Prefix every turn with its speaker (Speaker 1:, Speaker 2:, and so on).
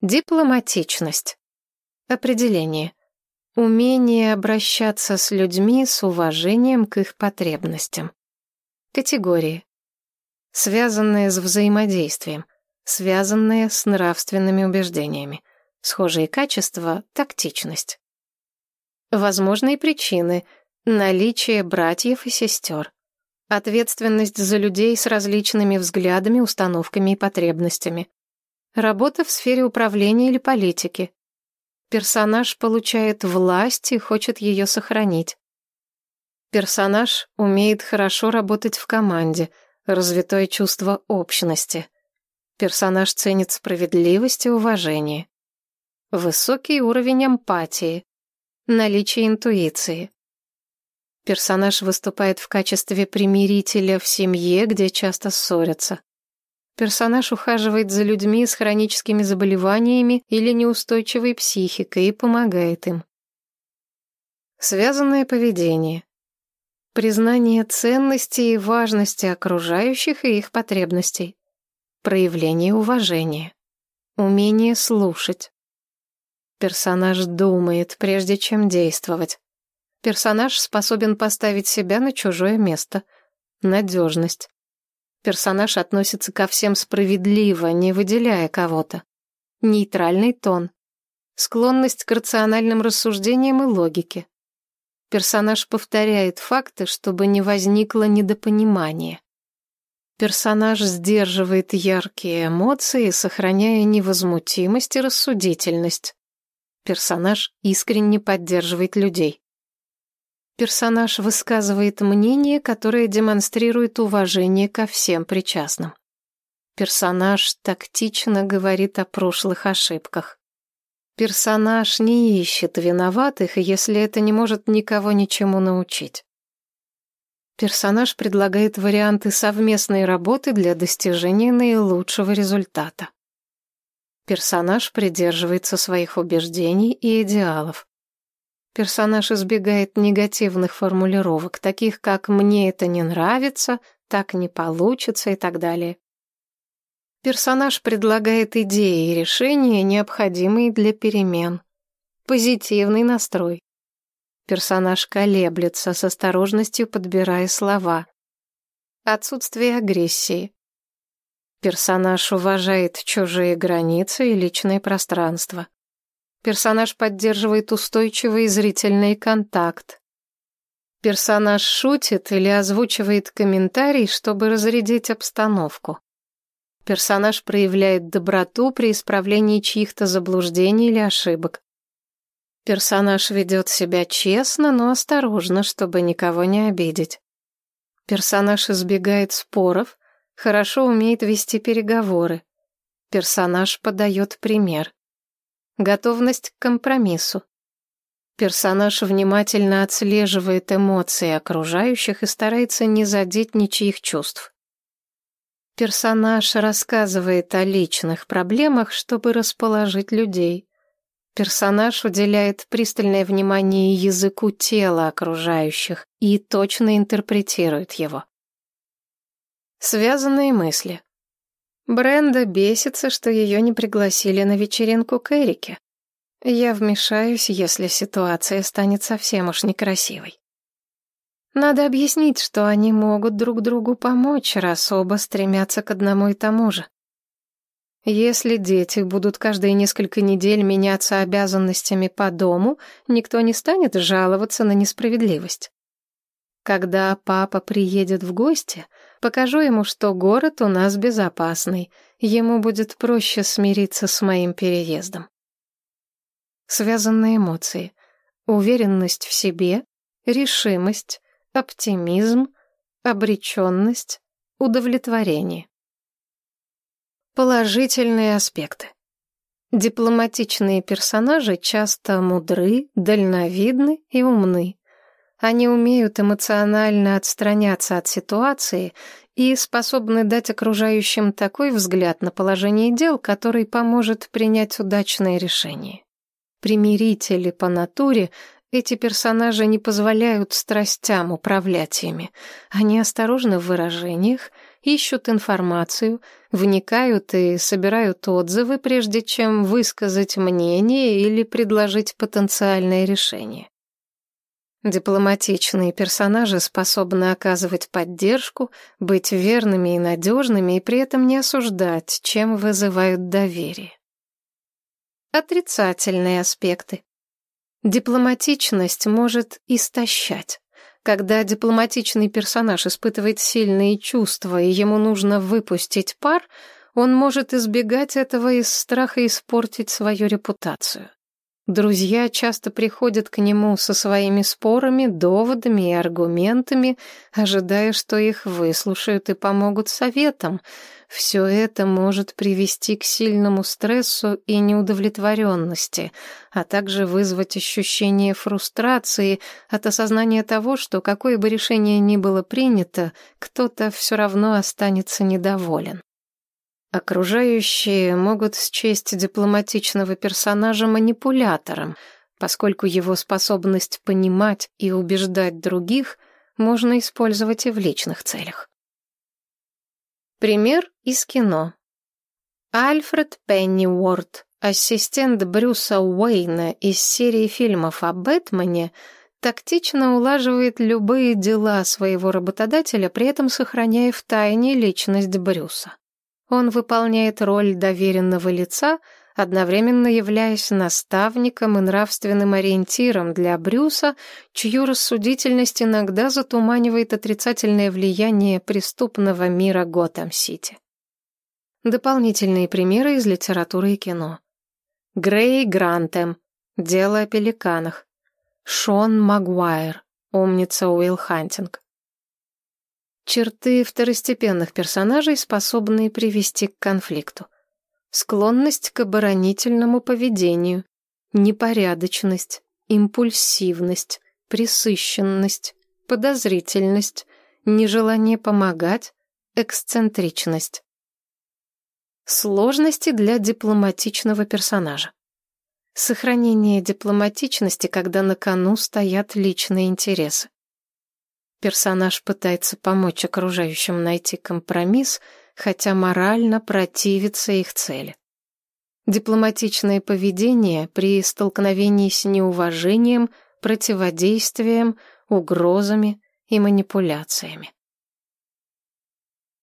Speaker 1: Дипломатичность. Определение. Умение обращаться с людьми с уважением к их потребностям. Категории. Связанные с взаимодействием, связанные с нравственными убеждениями. Схожие качества — тактичность. Возможные причины — наличие братьев и сестер. Ответственность за людей с различными взглядами, установками и потребностями. Работа в сфере управления или политики. Персонаж получает власть и хочет ее сохранить. Персонаж умеет хорошо работать в команде, развитое чувство общности. Персонаж ценит справедливость и уважение. Высокий уровень эмпатии. Наличие интуиции. Персонаж выступает в качестве примирителя в семье, где часто ссорятся. Персонаж ухаживает за людьми с хроническими заболеваниями или неустойчивой психикой и помогает им. Связанное поведение. Признание ценности и важности окружающих и их потребностей. Проявление уважения. Умение слушать. Персонаж думает, прежде чем действовать. Персонаж способен поставить себя на чужое место. Надежность. Персонаж относится ко всем справедливо, не выделяя кого-то. Нейтральный тон. Склонность к рациональным рассуждениям и логике. Персонаж повторяет факты, чтобы не возникло недопонимания. Персонаж сдерживает яркие эмоции, сохраняя невозмутимость и рассудительность. Персонаж искренне поддерживает людей. Персонаж высказывает мнение, которое демонстрирует уважение ко всем причастным. Персонаж тактично говорит о прошлых ошибках. Персонаж не ищет виноватых, если это не может никого ничему научить. Персонаж предлагает варианты совместной работы для достижения наилучшего результата. Персонаж придерживается своих убеждений и идеалов. Персонаж избегает негативных формулировок, таких как «мне это не нравится», «так не получится» и так далее. Персонаж предлагает идеи и решения, необходимые для перемен. Позитивный настрой. Персонаж колеблется, с осторожностью подбирая слова. Отсутствие агрессии. Персонаж уважает чужие границы и личное пространство. Персонаж поддерживает устойчивый зрительный контакт. Персонаж шутит или озвучивает комментарий, чтобы разрядить обстановку. Персонаж проявляет доброту при исправлении чьих-то заблуждений или ошибок. Персонаж ведет себя честно, но осторожно, чтобы никого не обидеть. Персонаж избегает споров, хорошо умеет вести переговоры. Персонаж подает пример. Готовность к компромиссу. Персонаж внимательно отслеживает эмоции окружающих и старается не задеть ничьих чувств. Персонаж рассказывает о личных проблемах, чтобы расположить людей. Персонаж уделяет пристальное внимание языку тела окружающих и точно интерпретирует его. Связанные мысли. Бренда бесится, что ее не пригласили на вечеринку к Эрике. Я вмешаюсь, если ситуация станет совсем уж некрасивой. Надо объяснить, что они могут друг другу помочь, раз оба стремятся к одному и тому же. Если дети будут каждые несколько недель меняться обязанностями по дому, никто не станет жаловаться на несправедливость. Когда папа приедет в гости, покажу ему, что город у нас безопасный, ему будет проще смириться с моим переездом. Связанные эмоции. Уверенность в себе, решимость, оптимизм, обреченность, удовлетворение. Положительные аспекты. Дипломатичные персонажи часто мудры, дальновидны и умны. Они умеют эмоционально отстраняться от ситуации и способны дать окружающим такой взгляд на положение дел, который поможет принять удачное решение. Примирители по натуре, эти персонажи не позволяют страстям управлять ими. Они осторожны в выражениях ищут информацию, вникают и собирают отзывы, прежде чем высказать мнение или предложить потенциальное решение. Дипломатичные персонажи способны оказывать поддержку, быть верными и надежными и при этом не осуждать, чем вызывают доверие. Отрицательные аспекты. Дипломатичность может истощать. Когда дипломатичный персонаж испытывает сильные чувства и ему нужно выпустить пар, он может избегать этого из страха испортить свою репутацию. Друзья часто приходят к нему со своими спорами, доводами и аргументами, ожидая, что их выслушают и помогут советом — все это может привести к сильному стрессу и неудовлетворенности, а также вызвать ощущение фрустрации от осознания того, что какое бы решение ни было принято, кто-то все равно останется недоволен. Окружающие могут счесть дипломатичного персонажа манипулятором, поскольку его способность понимать и убеждать других можно использовать и в личных целях. Пример из кино. Альфред Пенниуорт, ассистент Брюса Уэйна из серии фильмов о Бэтмене, тактично улаживает любые дела своего работодателя, при этом сохраняя в тайне личность Брюса. Он выполняет роль доверенного лица — одновременно являясь наставником и нравственным ориентиром для Брюса, чью рассудительность иногда затуманивает отрицательное влияние преступного мира Готэм-Сити. Дополнительные примеры из литературы и кино. Грей Грантем. Дело о пеликанах. Шон Магуайр. Умница Уилл Хантинг. Черты второстепенных персонажей, способные привести к конфликту склонность к оборонительному поведению, непорядочность, импульсивность, присыщенность, подозрительность, нежелание помогать, эксцентричность. Сложности для дипломатичного персонажа. Сохранение дипломатичности, когда на кону стоят личные интересы. Персонаж пытается помочь окружающим найти компромисс – хотя морально противится их цели. Дипломатичное поведение при столкновении с неуважением, противодействием, угрозами и манипуляциями.